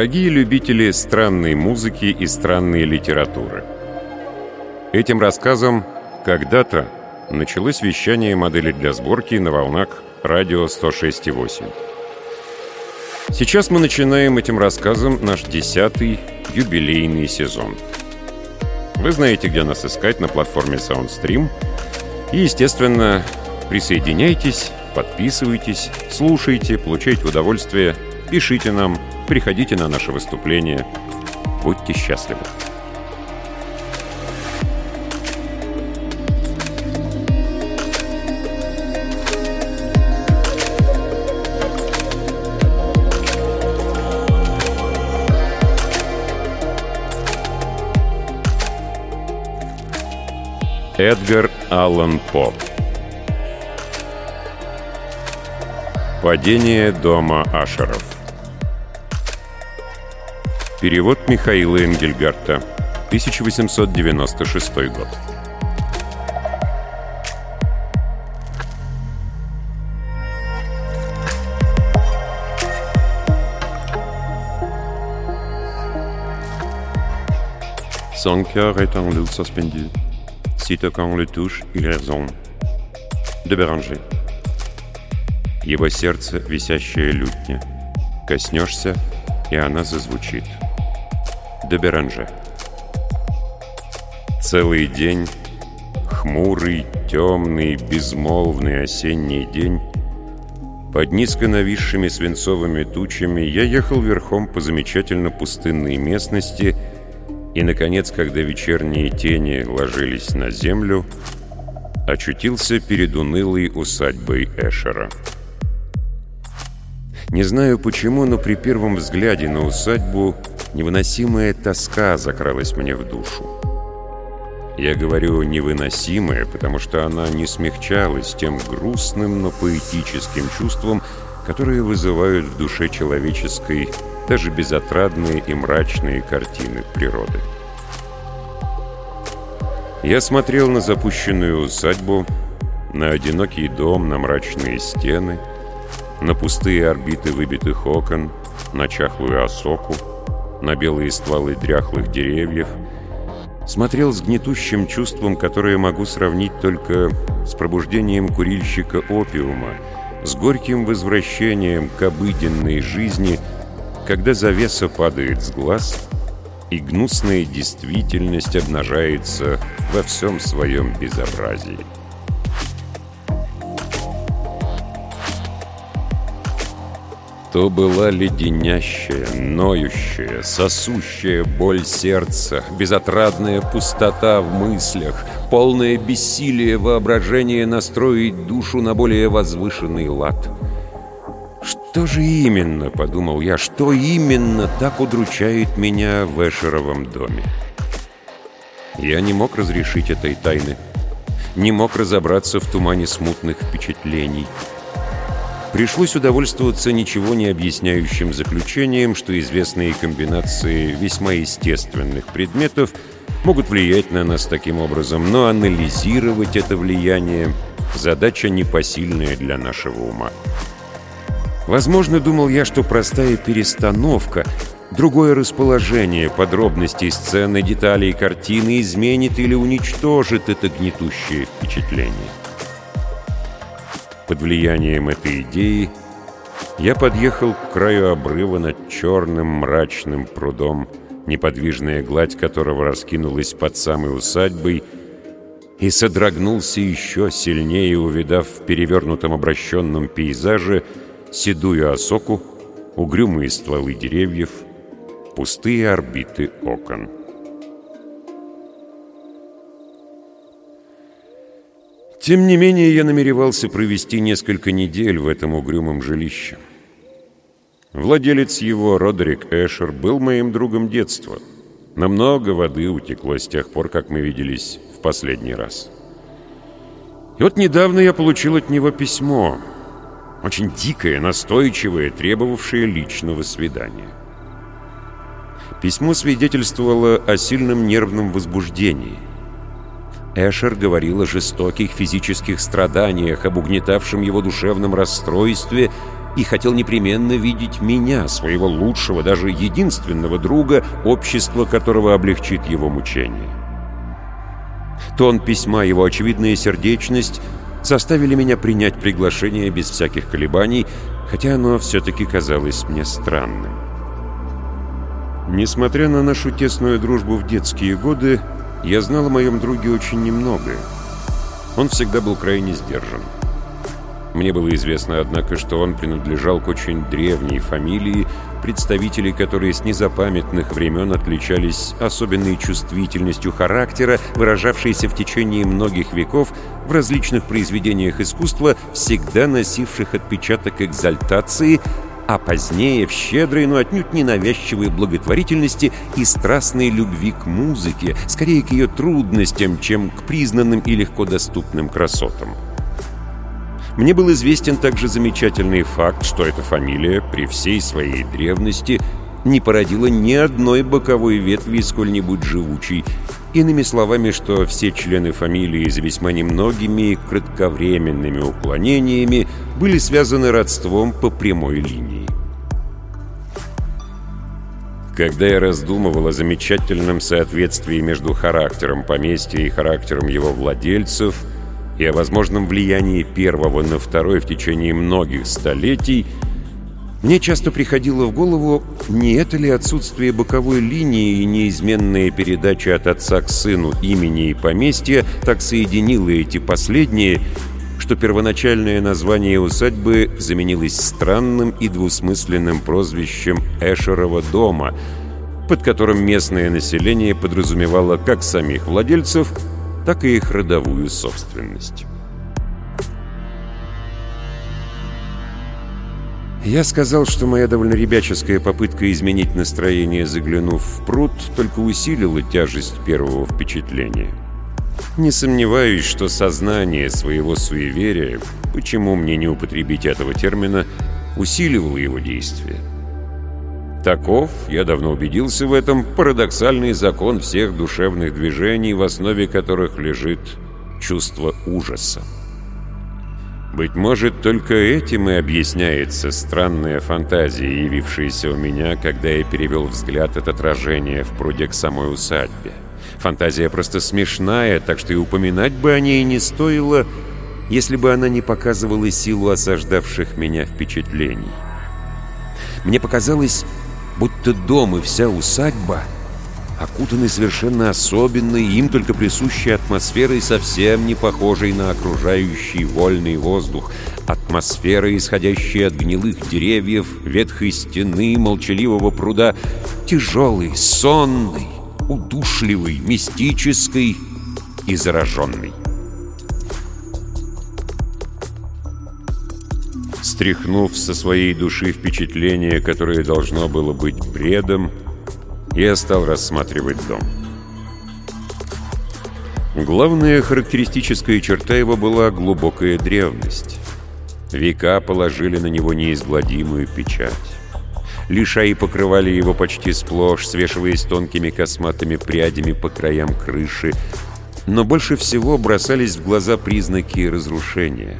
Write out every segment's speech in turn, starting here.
Дорогие любители странной музыки и странной литературы. Этим рассказом когда-то началось вещание модели для сборки на волнах радио 106,8. Сейчас мы начинаем этим рассказом наш десятый юбилейный сезон. Вы знаете, где нас искать на платформе SoundStream. И, естественно, присоединяйтесь, подписывайтесь, слушайте, получайте удовольствие, пишите нам, приходите на наши выступления. Будьте счастливы. Эдгар Аллан По Падение дома Ашеров Перевод Михаила Энгельгарта 1896 год Son cœur est en lutte suspendu. Sitôt qu'on le touche, il résonne. De Béranger. Его сердце — висящая лютня. Коснешься, и она зазвучит. Де Беранже. Целый день, хмурый, темный, безмолвный осенний день, под низко нависшими свинцовыми тучами я ехал верхом по замечательно пустынной местности — и, наконец, когда вечерние тени ложились на землю, очутился перед унылой усадьбой Эшера. Не знаю почему, но при первом взгляде на усадьбу невыносимая тоска закралась мне в душу. Я говорю «невыносимая», потому что она не смягчалась тем грустным, но поэтическим чувством, которые вызывают в душе человеческой даже безотрадные и мрачные картины природы. Я смотрел на запущенную усадьбу, на одинокий дом, на мрачные стены, на пустые орбиты выбитых окон, на чахлую осоку, на белые стволы дряхлых деревьев, смотрел с гнетущим чувством, которое могу сравнить только с пробуждением курильщика опиума, с горьким возвращением к обыденной жизни – когда завеса падает с глаз, и гнусная действительность обнажается во всем своем безобразии. То была леденящая, ноющая, сосущая боль сердца, безотрадная пустота в мыслях, полное бессилие воображения настроить душу на более возвышенный лад — «Что же именно, — подумал я, — что именно так удручает меня в Эшеровом доме?» Я не мог разрешить этой тайны, не мог разобраться в тумане смутных впечатлений. Пришлось удовольствоваться ничего не объясняющим заключением, что известные комбинации весьма естественных предметов могут влиять на нас таким образом, но анализировать это влияние — задача непосильная для нашего ума. Возможно, думал я, что простая перестановка, другое расположение подробностей сцены, деталей картины изменит или уничтожит это гнетущее впечатление. Под влиянием этой идеи я подъехал к краю обрыва над черным мрачным прудом, неподвижная гладь которого раскинулась под самой усадьбой, и содрогнулся еще сильнее, увидав в перевернутом обращенном пейзаже — седую осоку, угрюмые стволы деревьев, пустые орбиты окон. Тем не менее, я намеревался провести несколько недель в этом угрюмом жилище. Владелец его, Родерик Эшер, был моим другом детства. Намного воды утекло с тех пор, как мы виделись в последний раз. И вот недавно я получил от него письмо — очень дикое, настойчивое, требовавшее личного свидания. Письмо свидетельствовало о сильном нервном возбуждении. Эшер говорил о жестоких физических страданиях, об угнетавшем его душевном расстройстве и хотел непременно видеть меня, своего лучшего, даже единственного друга, общество которого облегчит его мучение. Тон письма, его очевидная сердечность заставили меня принять приглашение без всяких колебаний, хотя оно все-таки казалось мне странным. Несмотря на нашу тесную дружбу в детские годы, я знал о моем друге очень немногое. Он всегда был крайне сдержан. Мне было известно, однако, что он принадлежал к очень древней фамилии, представители которой с незапамятных времен отличались особенной чувствительностью характера, выражавшейся в течение многих веков в различных произведениях искусства, всегда носивших отпечаток экзальтации, а позднее в щедрой, но отнюдь не навязчивой благотворительности и страстной любви к музыке, скорее к ее трудностям, чем к признанным и легко доступным красотам. Мне был известен также замечательный факт, что эта фамилия при всей своей древности не породила ни одной боковой ветви сколь-нибудь живучей, Иными словами, что все члены фамилии за весьма немногими кратковременными уклонениями были связаны родством по прямой линии. Когда я раздумывал о замечательном соответствии между характером поместья и характером его владельцев и о возможном влиянии первого на второй в течение многих столетий, мне часто приходило в голову, не это ли отсутствие боковой линии и неизменная передача от отца к сыну имени и поместья так соединило эти последние, что первоначальное название усадьбы заменилось странным и двусмысленным прозвищем Эшерова дома, под которым местное население подразумевало как самих владельцев, так и их родовую собственность. Я сказал, что моя довольно ребяческая попытка изменить настроение, заглянув в пруд, только усилила тяжесть первого впечатления. Не сомневаюсь, что сознание своего суеверия, почему мне не употребить этого термина, усиливало его действие. Таков, я давно убедился в этом, парадоксальный закон всех душевных движений, в основе которых лежит чувство ужаса. Быть может, только этим и объясняется странная фантазия, явившаяся у меня, когда я перевел взгляд от отражения в пруде к самой усадьбе. Фантазия просто смешная, так что и упоминать бы о ней не стоило, если бы она не показывала силу осаждавших меня впечатлений. Мне показалось, будто дом и вся усадьба — окутаны совершенно особенной, им только присущей атмосферой, совсем не похожей на окружающий вольный воздух. Атмосфера, исходящая от гнилых деревьев, ветхой стены, молчаливого пруда, тяжелый, сонный, удушливый, мистический и зараженный. Стряхнув со своей души впечатление, которое должно было быть бредом, я стал рассматривать дом. Главная характеристическая черта его была глубокая древность. Века положили на него неизгладимую печать. Лишаи покрывали его почти сплошь, свешиваясь тонкими косматыми прядями по краям крыши, но больше всего бросались в глаза признаки разрушения.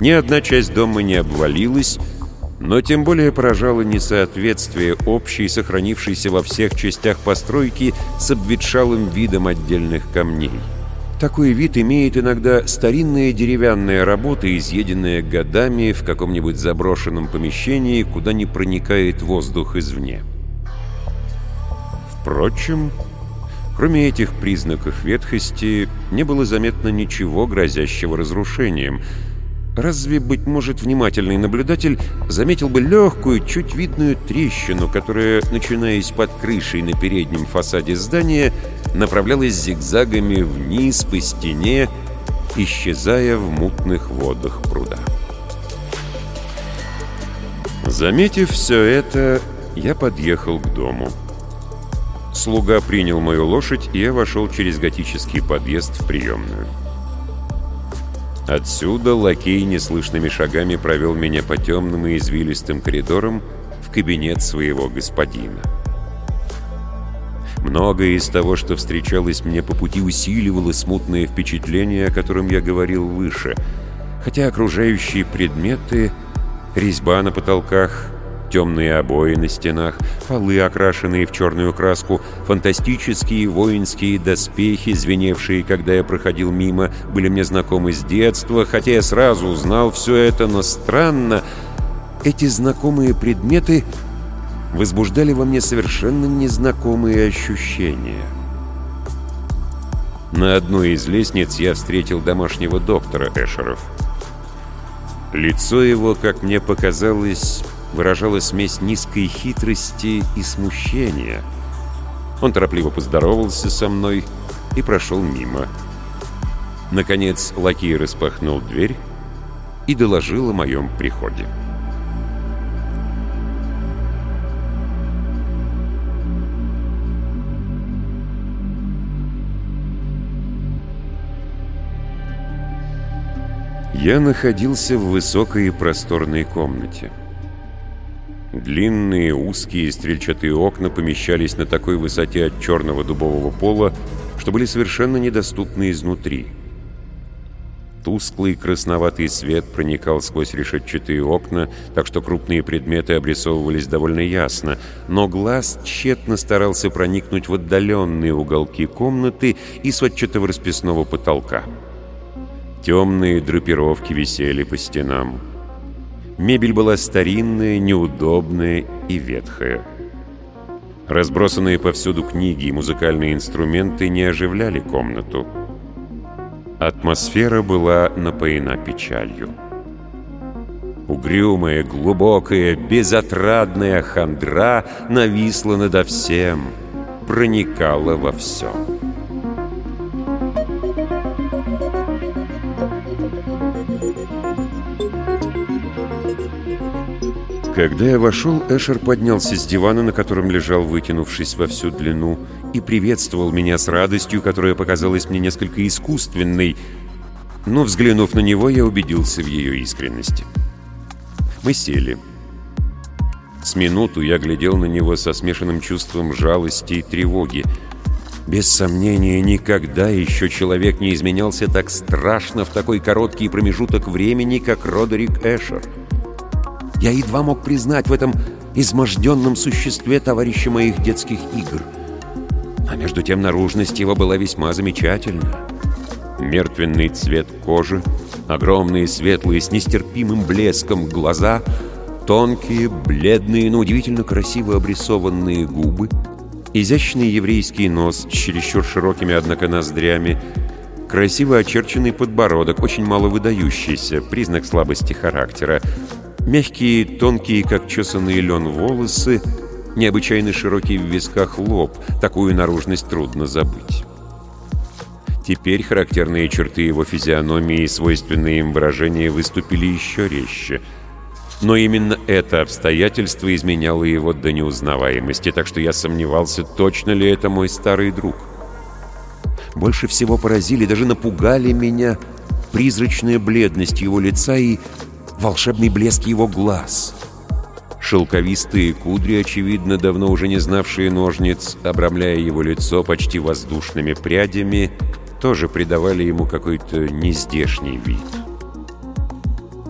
Ни одна часть дома не обвалилась, но тем более поражало несоответствие общей, сохранившейся во всех частях постройки с обветшалым видом отдельных камней. Такой вид имеет иногда старинная деревянная работа, изъеденная годами в каком-нибудь заброшенном помещении, куда не проникает воздух извне. Впрочем, кроме этих признаков ветхости, не было заметно ничего грозящего разрушением – Разве, быть может, внимательный наблюдатель заметил бы легкую, чуть видную трещину, которая, начинаясь под крышей на переднем фасаде здания, направлялась зигзагами вниз по стене, исчезая в мутных водах пруда. Заметив все это, я подъехал к дому. Слуга принял мою лошадь, и я вошел через готический подъезд в приемную. Отсюда лакей неслышными шагами провел меня по темным и извилистым коридорам в кабинет своего господина. Многое из того, что встречалось мне по пути, усиливало смутное впечатление, о котором я говорил выше, хотя окружающие предметы Резьба на потолках, темные обои на стенах, полы, окрашенные в черную краску, фантастические воинские доспехи, звеневшие, когда я проходил мимо, были мне знакомы с детства, хотя я сразу узнал все это, но странно, эти знакомые предметы возбуждали во мне совершенно незнакомые ощущения. На одной из лестниц я встретил домашнего доктора Эшеров. Лицо его, как мне показалось, выражала смесь низкой хитрости и смущения. Он торопливо поздоровался со мной и прошел мимо. Наконец лакей распахнул дверь и доложил о моем приходе. Я находился в высокой и просторной комнате. Длинные, узкие стрельчатые окна помещались на такой высоте от черного дубового пола, что были совершенно недоступны изнутри. Тусклый красноватый свет проникал сквозь решетчатые окна, так что крупные предметы обрисовывались довольно ясно, но глаз тщетно старался проникнуть в отдаленные уголки комнаты и сводчатого расписного потолка. Темные драпировки висели по стенам. Мебель была старинная, неудобная и ветхая. Разбросанные повсюду книги и музыкальные инструменты не оживляли комнату. Атмосфера была напоена печалью. Угрюмая, глубокая, безотрадная хандра нависла надо всем, проникала во все. Когда я вошел, Эшер поднялся с дивана, на котором лежал, вытянувшись во всю длину, и приветствовал меня с радостью, которая показалась мне несколько искусственной, но, взглянув на него, я убедился в ее искренности. Мы сели. С минуту я глядел на него со смешанным чувством жалости и тревоги. Без сомнения, никогда еще человек не изменялся так страшно в такой короткий промежуток времени, как Родерик Эшер. Я едва мог признать в этом изможденном существе товарища моих детских игр. А между тем наружность его была весьма замечательна. Мертвенный цвет кожи, огромные светлые с нестерпимым блеском глаза, тонкие, бледные, но удивительно красиво обрисованные губы, изящный еврейский нос с чересчур широкими, однако, ноздрями, красиво очерченный подбородок, очень мало выдающийся, признак слабости характера, Мягкие, тонкие, как чесанный лен волосы, необычайно широкий в висках лоб, такую наружность трудно забыть. Теперь характерные черты его физиономии и свойственные им выражения выступили еще резче. Но именно это обстоятельство изменяло его до неузнаваемости, так что я сомневался, точно ли это мой старый друг. Больше всего поразили, даже напугали меня призрачная бледность его лица и волшебный блеск его глаз. Шелковистые кудри, очевидно, давно уже не знавшие ножниц, обрамляя его лицо почти воздушными прядями, тоже придавали ему какой-то нездешний вид.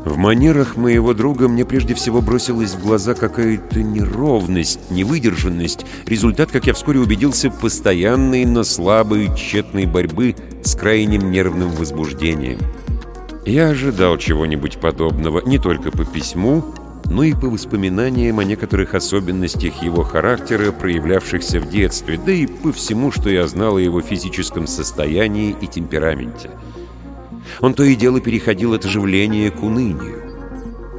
В манерах моего друга мне прежде всего бросилась в глаза какая-то неровность, невыдержанность, результат, как я вскоре убедился, постоянной, но слабой, тщетной борьбы с крайним нервным возбуждением. Я ожидал чего-нибудь подобного не только по письму, но и по воспоминаниям о некоторых особенностях его характера, проявлявшихся в детстве, да и по всему, что я знал о его физическом состоянии и темпераменте. Он то и дело переходил от оживления к унынию.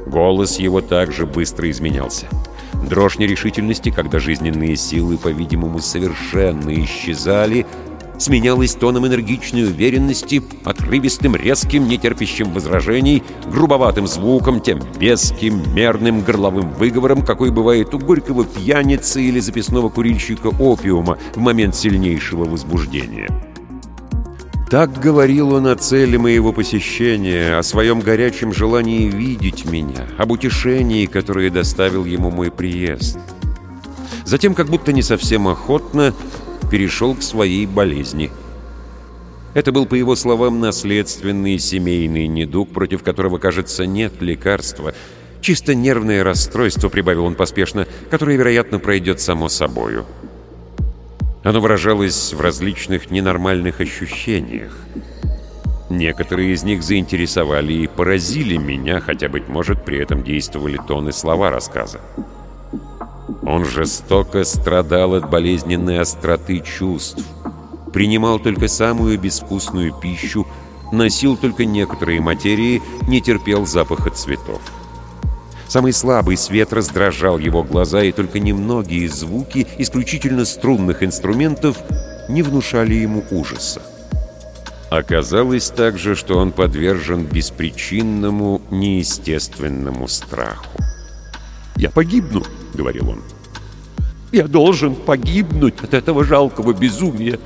Голос его также быстро изменялся. Дрожь нерешительности, когда жизненные силы, по-видимому, совершенно исчезали, сменялась тоном энергичной уверенности, отрывистым, резким, нетерпящим возражений, грубоватым звуком, тем веским, мерным горловым выговором, какой бывает у горького пьяницы или записного курильщика опиума в момент сильнейшего возбуждения. Так говорил он о цели моего посещения, о своем горячем желании видеть меня, об утешении, которое доставил ему мой приезд. Затем, как будто не совсем охотно, перешел к своей болезни. Это был, по его словам, наследственный семейный недуг, против которого, кажется, нет лекарства. Чисто нервное расстройство, прибавил он поспешно, которое, вероятно, пройдет само собою. Оно выражалось в различных ненормальных ощущениях. Некоторые из них заинтересовали и поразили меня, хотя, быть может, при этом действовали тоны слова рассказа. Он жестоко страдал от болезненной остроты чувств, принимал только самую безвкусную пищу, носил только некоторые материи, не терпел запаха цветов. Самый слабый свет раздражал его глаза, и только немногие звуки исключительно струнных инструментов не внушали ему ужаса. Оказалось также, что он подвержен беспричинному, неестественному страху. «Я погибну», — говорил он. «Я должен погибнуть от этого жалкого безумия.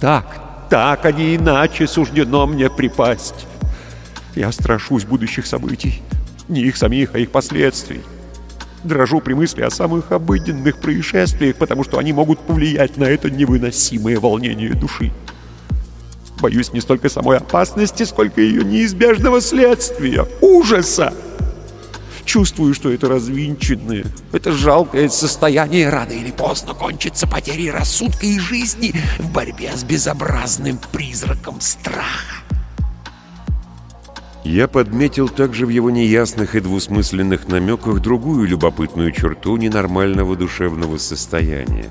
Так, так, а не иначе суждено мне припасть. Я страшусь будущих событий. Не их самих, а их последствий. Дрожу при мысли о самых обыденных происшествиях, потому что они могут повлиять на это невыносимое волнение души. Боюсь не столько самой опасности, сколько ее неизбежного следствия, ужаса. Чувствую, что это развинченное, это жалкое состояние рано или поздно кончится потерей рассудка и жизни в борьбе с безобразным призраком страха. Я подметил также в его неясных и двусмысленных намеках другую любопытную черту ненормального душевного состояния.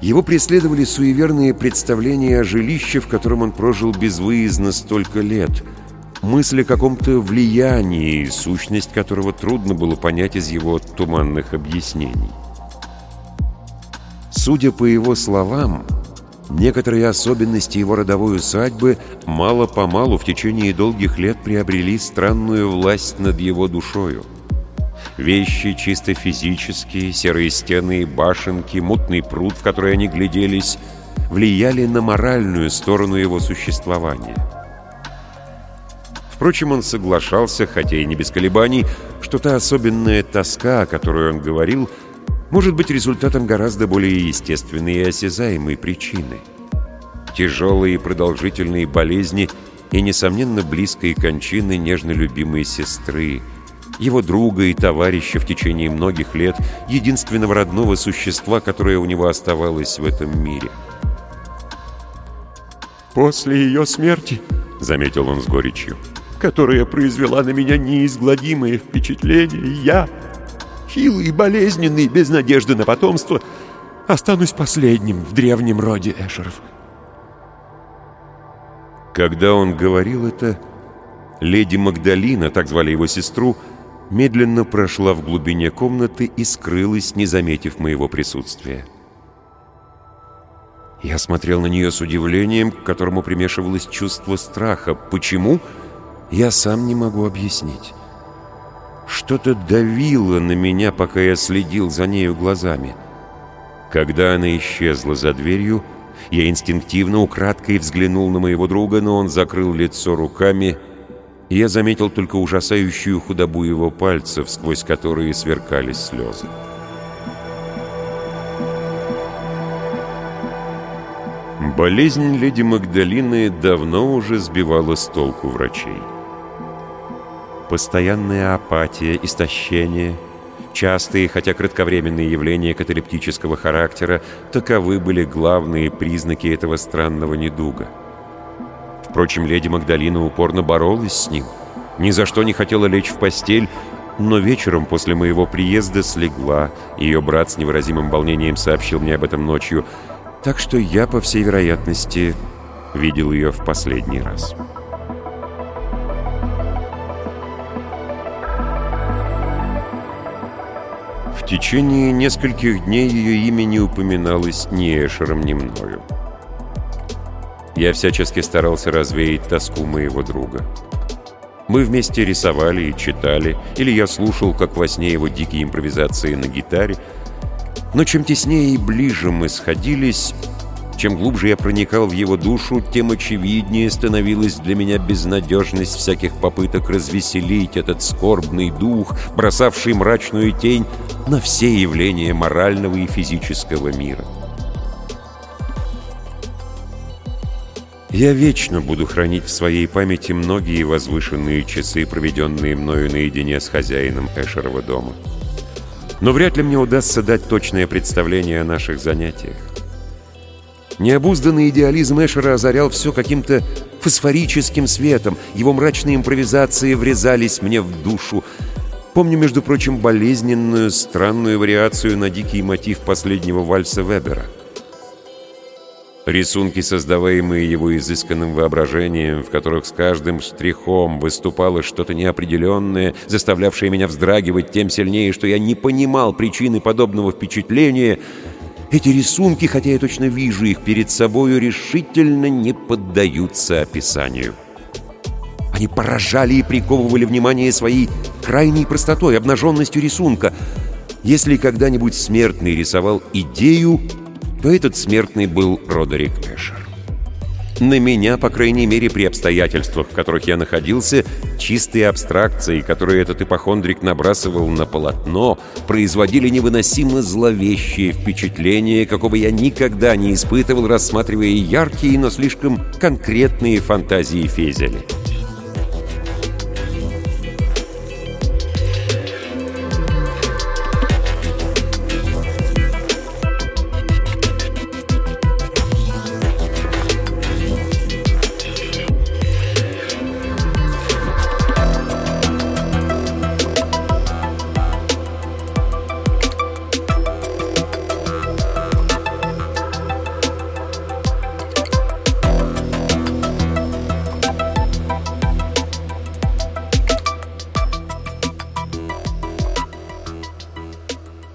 Его преследовали суеверные представления о жилище, в котором он прожил безвыездно столько лет, мысль о каком-то влиянии, сущность которого трудно было понять из его туманных объяснений. Судя по его словам, некоторые особенности его родовой усадьбы мало-помалу в течение долгих лет приобрели странную власть над его душою. Вещи чисто физические, серые стены и башенки, мутный пруд, в который они гляделись, влияли на моральную сторону его существования. Впрочем, он соглашался, хотя и не без колебаний, что та особенная тоска, о которой он говорил, может быть результатом гораздо более естественной и осязаемой причины. Тяжелые и продолжительные болезни и, несомненно, близкой кончины нежно любимой сестры – его друга и товарища в течение многих лет, единственного родного существа, которое у него оставалось в этом мире. «После ее смерти», — заметил он с горечью, «которая произвела на меня неизгладимое впечатление, я, хилый и болезненный, без надежды на потомство, останусь последним в древнем роде Эшеров». Когда он говорил это, леди Магдалина, так звали его сестру, — медленно прошла в глубине комнаты и скрылась, не заметив моего присутствия. Я смотрел на нее с удивлением, к которому примешивалось чувство страха. Почему? Я сам не могу объяснить. Что-то давило на меня, пока я следил за нею глазами. Когда она исчезла за дверью, я инстинктивно украдкой взглянул на моего друга, но он закрыл лицо руками и я заметил только ужасающую худобу его пальцев, сквозь которые сверкали слезы. Болезнь леди Магдалины давно уже сбивала с толку врачей. Постоянная апатия, истощение, частые, хотя кратковременные явления каталептического характера – таковы были главные признаки этого странного недуга – Впрочем, леди Магдалина упорно боролась с ним. Ни за что не хотела лечь в постель, но вечером после моего приезда слегла. Ее брат с невыразимым волнением сообщил мне об этом ночью. Так что я, по всей вероятности, видел ее в последний раз. Течение нескольких дней ее имя не упоминалось ни Эшером, ни мною. Я всячески старался развеять тоску моего друга. Мы вместе рисовали и читали, или я слушал, как во сне его дикие импровизации на гитаре. Но чем теснее и ближе мы сходились, чем глубже я проникал в его душу, тем очевиднее становилась для меня безнадежность всяких попыток развеселить этот скорбный дух, бросавший мрачную тень на все явления морального и физического мира. Я вечно буду хранить в своей памяти многие возвышенные часы, проведенные мною наедине с хозяином Эшерова дома. Но вряд ли мне удастся дать точное представление о наших занятиях. Необузданный идеализм Эшера озарял все каким-то фосфорическим светом. Его мрачные импровизации врезались мне в душу. Помню, между прочим, болезненную, странную вариацию на дикий мотив последнего вальса Вебера. Рисунки, создаваемые его изысканным воображением, в которых с каждым штрихом выступало что-то неопределенное, заставлявшее меня вздрагивать тем сильнее, что я не понимал причины подобного впечатления — эти рисунки, хотя я точно вижу их перед собою, решительно не поддаются описанию. Они поражали и приковывали внимание своей крайней простотой, обнаженностью рисунка. Если когда-нибудь смертный рисовал идею, то этот смертный был Родерик Эшер. На меня, по крайней мере, при обстоятельствах, в которых я находился, чистые абстракции, которые этот ипохондрик набрасывал на полотно, производили невыносимо зловещее впечатление, какого я никогда не испытывал, рассматривая яркие, но слишком конкретные фантазии Фезеля.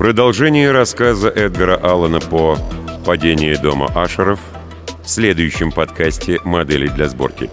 Продолжение рассказа Эдгара Аллана по «Падение дома Ашеров» в следующем подкасте «Модели для сборки».